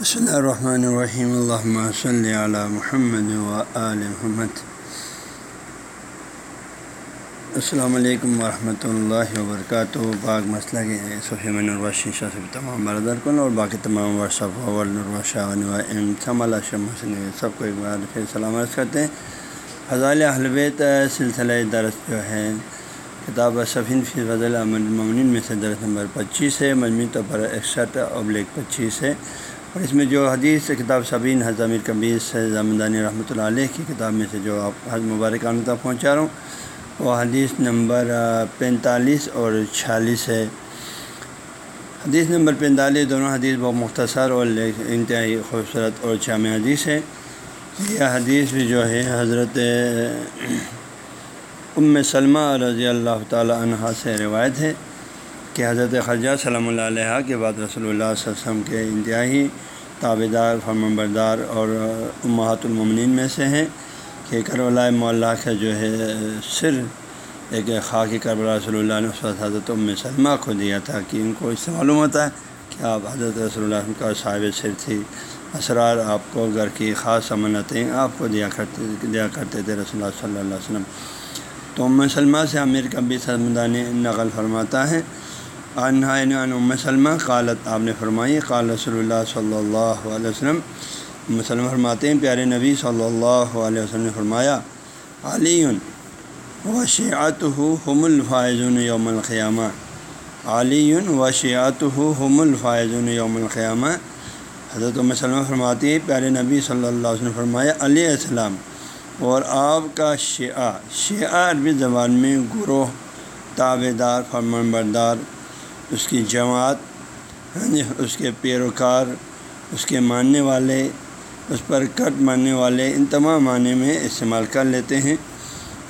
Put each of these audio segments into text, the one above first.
بسم اللہ الرحمن الرحیم الحمۃ صلی علی محمد و آل محمد السلام علیکم ورحمۃ اللہ وبرکاتہ باغ مسئلہ کے صفیم الرشی شاہ تمام بردر کن اور باقی تمام ورثہ ورشا سب کو ایک بار پھر سلامت کرتے ہیں فضال حلبیت سلسلہ درس جو ہے کتاب صفین فی فضل المن میں سے درس نمبر پچیس ہے مجموعی طور پر اکسٹھ ابلیغ پچیس ہے اور اس میں جو حدیث کتاب صبین حضام کبیس زمدانی رحمۃ اللہ علیہ کی کتاب میں سے جو آپ حج مبارک تک پہنچا رہا ہوں، وہ حدیث نمبر پینتالیس اور چھیالیس ہے۔ حدیث نمبر پینتالیس دونوں حدیث بہت مختصر اور انتہائی خوبصورت اور جامع حدیث ہے۔ یہ حدیث بھی جو ہے، حضرت، ام سلمہ رضی اللہ تعالی عنہ سے روایت ہے۔ کہ حضرت خرجہ صلی اللہ علیہ کے بعد رسول اللہ صلی اللہ علیہ وسلم کے انتہائی تابے دار فرم بردار اور امہات المنین میں سے ہیں کہ کربلا مولا کا جو ہے سر ایک خاکی کربلا رسول اللہ نے حضرت ام سلمہ کو دیا تھا کہ ان کو اس سے معلوم ہوتا ہے کہ آپ حضرت رسول اللہ کا صاحب سر تھی۔ اسرار آپ کو گھر کی خاص امنتیں آپ کو دیا کرتے دیا کرتے تھے رسول اللہ صلی اللہ علیہ وسلم۔ تو ام سلمہ سے امیر کبی سمدانی نقل فرماتا ہے۔ ام سلمہ قالت، آپ نے فرمائی قال رسول اللہ صلی اللہ علیہ وسلم مسلم فرماتے ہیں، پیارے نبی صلی اللہ علیہ وسلم نے فرمایا علی و شیعت حم الفائزون یوم القیامہ علی و شیعت حم الفائزون یوم القیامہ۔ حضرت مسلمہ فرماتی ہے پیارے نبی صلی اللہ علیہ وسلم فرمایا، علیہ السلام۔ اور آپ کا شیعہ شیعہ عربی زبان میں گروہ تابے دار فرمان بردار اس کی جماعت ہاں جی، اس کے پیروکار، اس کے ماننے والے، اس پر کٹ ماننے والے ان تمام معنی میں استعمال کر لیتے ہیں۔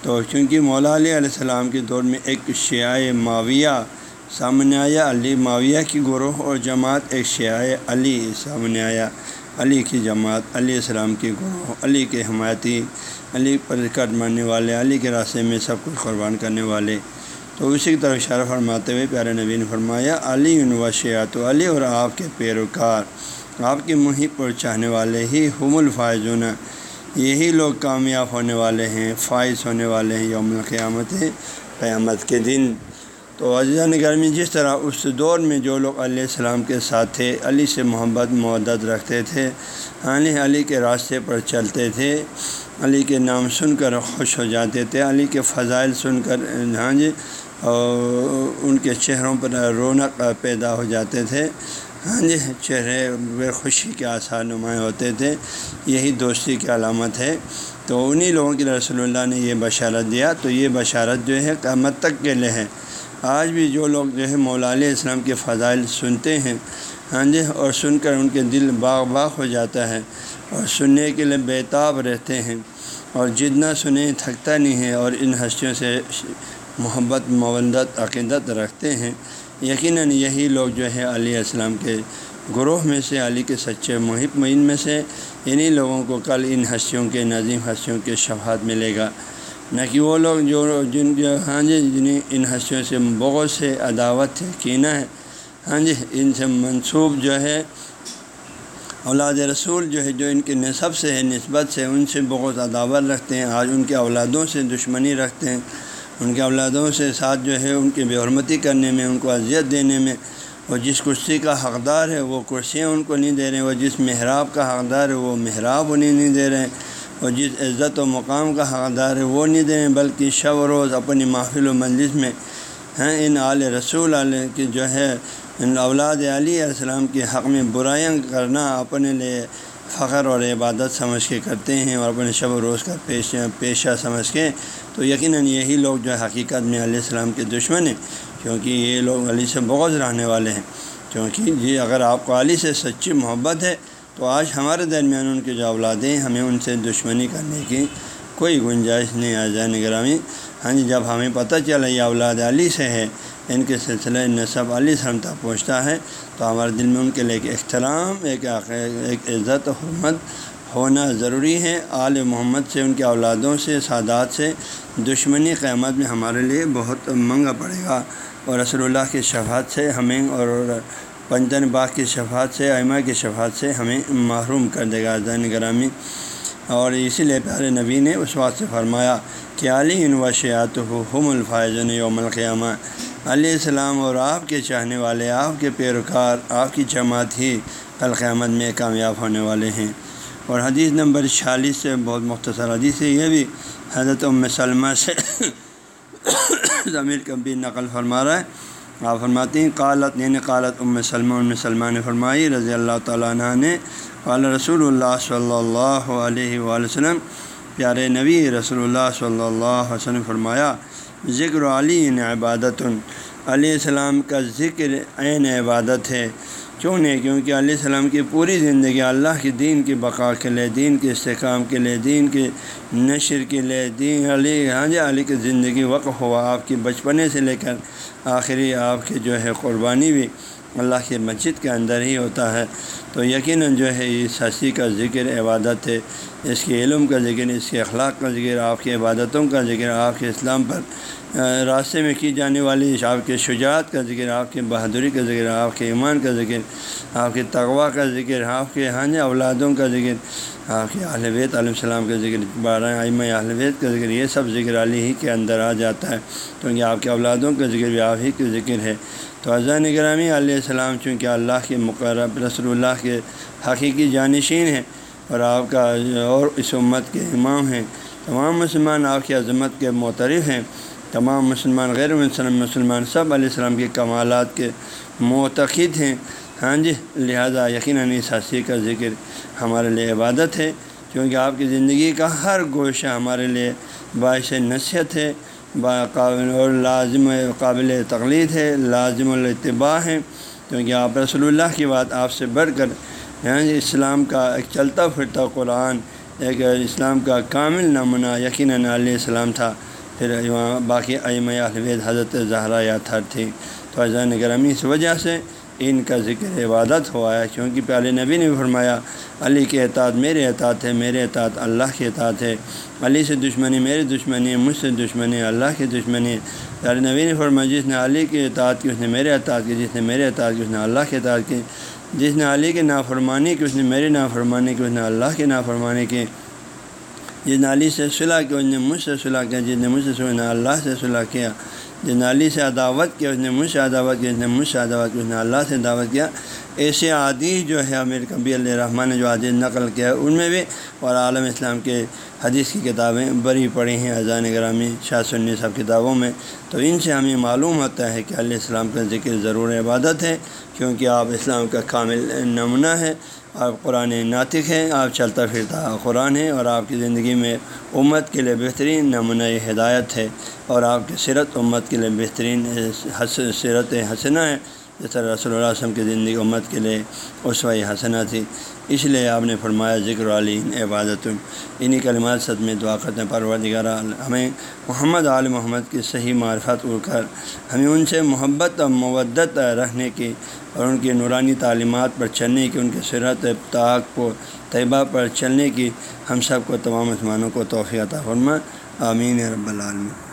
تو چونکہ مولا علیہ علیہ السلام کے دور میں ایک شیعہ معاویہ، سامنے آیا علی معاویہ کی گروہ اور جماعت ایک شیعہ علی سامنے آیا، علی کی جماعت، علیہ السلام کی گروہ، علی کے حمایتی، علی پر کٹ ماننے والے، علی کے راستے میں سب کچھ قربان کرنے والے۔ تو اسی کی طرف اشارہ فرماتے ہوئے پیارے نبی نے فرمایا، علی عنوشیات علی اور آپ کے پیروکار، آپ کی محب پر چاہنے والے ہی حم الفائزون یہی لوگ کامیاب ہونے والے ہیں، فائز ہونے والے ہیں یوم القیامت، قیامت کے دن۔ تو عزیزہ نگر میں جس طرح اس دور میں جو لوگ علیہ السلام کے ساتھ تھے، علی سے محبت معدت رکھتے تھے علی علی کے راستے پر چلتے تھے، علی کے نام سن کر خوش ہو جاتے تھے، علی کے فضائل سن کر ہاں جی اور ان کے چہروں پر رونق پیدا ہو جاتے تھے۔ ہاں جی چہرے بے خوشی کے آثار نمایاں ہوتے تھے۔ یہی دوستی کی علامت ہے۔ تو انہی لوگوں کے رسول اللہ نے یہ بشارت دیا۔ تو یہ بشارت جو ہے قیامت تک کے لیے ہے۔ آج بھی جو لوگ جو ہے مولا علیہ السلام کے فضائل سنتے ہیں ہاں جی اور سن کر ان کے دل باغ باغ ہو جاتا ہے اور سننے کے لیے بیتاب رہتے ہیں۔ اور جتنا سنیں تھکتا نہیں ہے اور ان ہستیوں سے محبت مودت عقیدت رکھتے ہیں۔ یقیناً یہی لوگ جو ہے علیہ السلام کے گروہ میں سے، علی کے سچے محب معین میں سے، انہی لوگوں کو کل ان ہستیوں کے، نظیم ہستیوں کے شفاعت ملے گا۔ نہ کہ وہ لوگ جو، جن ہاں جی جنہیں ان ہستیوں سے بہت سے عداوت ہے، کینہ ہے۔ ہاں جی ان سے منسوب جو ہے، اولاد رسول جو ہے، جو ان کے نصب سے ہے، نسبت سے، ان سے بہت عداوت رکھتے ہیں۔ آج ان کے اولادوں سے دشمنی رکھتے ہیں۔ ان کے اولادوں سے ساتھ جو ہے ان کی بے حرمتی کرنے میں، ان کو اذیت دینے میں اور جس کرسی کا حقدار ہے وہ کرسیاں ان کو نہیں دے رہے ہیں وہ جس محراب کا حقدار ہے وہ محراب انہیں نہیں دے رہے ہیں اور جس عزت و مقام کا حقدار ہے وہ نہیں دے رہے ہیں بلکہ شب و روز اپنی محفل و مجلس میں ہیں ان عال رسول علیہ کی جو ہے، ان اولاد علی علیہ السلام کے حق میں برائیاں کرنا اپنے لیے فخر اور عبادت سمجھ کے کرتے ہیں اور اپنے شب و روز کا پیشہ پیشہ سمجھ کے، تو یقیناً یہی لوگ جو حقیقت میں علیہ السلام کے دشمن ہیں، کیونکہ یہ لوگ علی سے بغض رہنے والے ہیں۔ کیونکہ جی اگر آپ کو علی سے سچی محبت ہے، تو آج ہمارے درمیان ان کے جو اولادیں ہمیں ان سے دشمنی کرنے کی کوئی گنجائش نہیں آ جائے نگرامی ہاں جی جب ہمیں پتہ چلا یہ اولاد علی سے ہے ان کے سلسلے نصب علی سلم تک پہنچتا ہے۔ تو ہمارے دل میں ان کے لیے ایک احترام، ایک ایک عزت و حرمت ہونا ضروری ہے۔ آل محمد سے، ان کے اولادوں سے، سادات سے۔ دشمنی قیامت میں ہمارے لیے بہت منگا پڑے گا۔ اور رسول اللہ کی شفاعت سے ہمیں، اور پنجن باغ کی شفاعت سے، ائمہ کی شفاعت سے ہمیں محروم کر دے گا۔ زین گرامی۔ اور اسی لیے پیارے نبی نے اس بات سے فرمایا کہ علی ان وشیات ہم الفاظن یوم القیامہ۔ علیہ السلام اور آپ کے چاہنے والے، آپ کے پیروکار، آپ کی جماعت ہی القیامت میں کامیاب ہونے والے ہیں۔ اور حدیث نمبر چھیالیس سے بہت مختصر حدیث ہے۔ یہ بھی حضرت ام سلمہ سے ضمیر کبھی نقل فرما رہا ہے۔ آپ فرماتی ہیں، قالت یعنی قالت ام سلمہ ام سلمہ نے فرمائی، رضی اللہ تعالیٰ عنہ نے، قال رسول اللہ صلی اللہ علیہ وآلہ وسلم، پیارے نبی رسول اللہ صلی اللہ علیہ وسلم فرمایا ذکر علی عبادت علیہ السلام کا ذکر عین عبادت ہے۔ کیوں نہیں؟ کیونکہ علیہ السلام کی پوری زندگی اللہ کے دین کی بقا کے لیے، دین کے استحکام کے لیے، دین کے نشر کے لیے، دین علی ہاں جی علی کی زندگی وقف ہوا۔ آپ کی بچپنے سے لے کر آخری آپ کی جو ہے قربانی بھی اللہ کی مسجد کے اندر ہی ہوتا ہے۔ تو یقیناً جو ہے اس ہنسی کا ذکر عبادت ہے اس کے علم کا ذکر اس کے اخلاق کا ذکر آپ کی عبادتوں کا ذکر آپ کے اسلام پر راستے میں کی جانے والی آپ کے شجاعت کا ذکر آپ کی بہادری کا ذکر آپ کے ایمان کا ذکر آپ کے تغوا کا ذکر آپ کے ہاں اولادوں کا ذکر آپ کے اہل بیت علیہ السلام کا ذکر بارہ آئمہ اہل بیت کا ذکر یہ سب ذکر علی ہی کے اندر آ جاتا ہے کیونکہ آپ کے اولادوں کا ذکر بھی آپ ہی کے ذکر ہے تو اذان نگرامی علیہ السلام چونکہ اللہ کے مقرب رسول اللہ کے حقیقی جانشین ہیں اور آپ کا اور اس امت کے امام ہیں۔ تمام مسلمان آپ کی عظمت کے معترف ہیں۔ تمام مسلمان غیر مسلم مسلمان سب علیہ السلام کے کمالات کے معتقد ہیں۔ ہاں جی لہذا یقیناً اس حسی کا ذکر ہمارے لیے عبادت ہے، کیونکہ آپ کی زندگی کا ہر گوشہ ہمارے لیے باعث نصیحت ہے، باقابل اور لازم قابل تقلید ہے، لازم الاتباع ہے۔ کیونکہ آپ رسول اللہ کی بات آپ سے بڑھ کر یعنی اسلام کا ایک چلتا پھرتا قرآن ایک اسلام کا کامل نمونہ یقیناً علیہ السلام تھا۔ پھر باقی ایم الوید حضرت زہرا یا تھر تھی تو اذان گرامی اس وجہ سے ان کا ذکر عبادت ہوا ہے، کیونکہ پیارے نبی نے فرمایا، علی کے اطاعت میرے اطاعت ہے، میرے اطاعت اللہ کے اطاعت ہے۔ علی سے دشمنی میری دشمنی، مجھ سے دشمنی، اللہ کی دشمنی۔ پیارے نبی نے فرمایا، جس نے علی کے اطاعت کی، اس نے میرے اطاعت کی، جس نے میرے اطاعت کی، اس نے اللہ کے اطاعت کی۔ جس نے علی کی نافرمانی کی، اس نے میری نافرمانی کی، اس نے اللہ کی نافرمانی کی۔ جس نے علی سے صلاح کیا اس نے مجھ سے صلاح کیا۔ جس نے مجھ سے صلاح اللہ سے صلاح کیا۔ جس نے علی سے عداوت کیا، اس نے مجھ سے عداوت کیا، اس نے مجھ سے عداوت کیا، اس نے اللہ سے دعوت کیا ایسے عادی جو ہے امیر کبی علیہ رحمٰن نے جو عادی نقل کیا ہے، ان میں بھی اور عالم اسلام کے حدیث کی کتابیں بری پڑھی ہیں، اذان گرامی، شاہ سنی سب کتابوں میں۔ تو ان سے ہمیں معلوم ہوتا ہے کہ علیہ السلام کا ذکر ضرور عبادت ہے، کیونکہ آپ اسلام کا کامل نمونہ ہے آپ قرآن ناطق ہیں، آپ چلتا پھرتا قرآن ہے اور آپ کی زندگی میں امت کے لیے بہترین نمونہ ہدایت ہے۔ اور آپ کی سیرت امت کے لیے بہترین سیرت حسنہ ہے۔ جیسا رسول اللہ وسلم کی زندگی امت کے لیے اسوائی حسنہ تھی، اس لیے آپ نے فرمایا، ذکر علی عبادت انہیں کلمات صد میں دعا کرتے ہیں، پروردگار ہمیں محمد عال محمد کی صحیح معرفت اڑ کر، ہمیں ان سے محبت اور مودت رکھنے کی اور ان کی نورانی تعلیمات پر چلنے کی، ان کے صرت طاق کو طیبہ پر چلنے کی ہم سب کو تمام مسلمانوں کو توفیع عطا فرما۔ آمین رب العالمین۔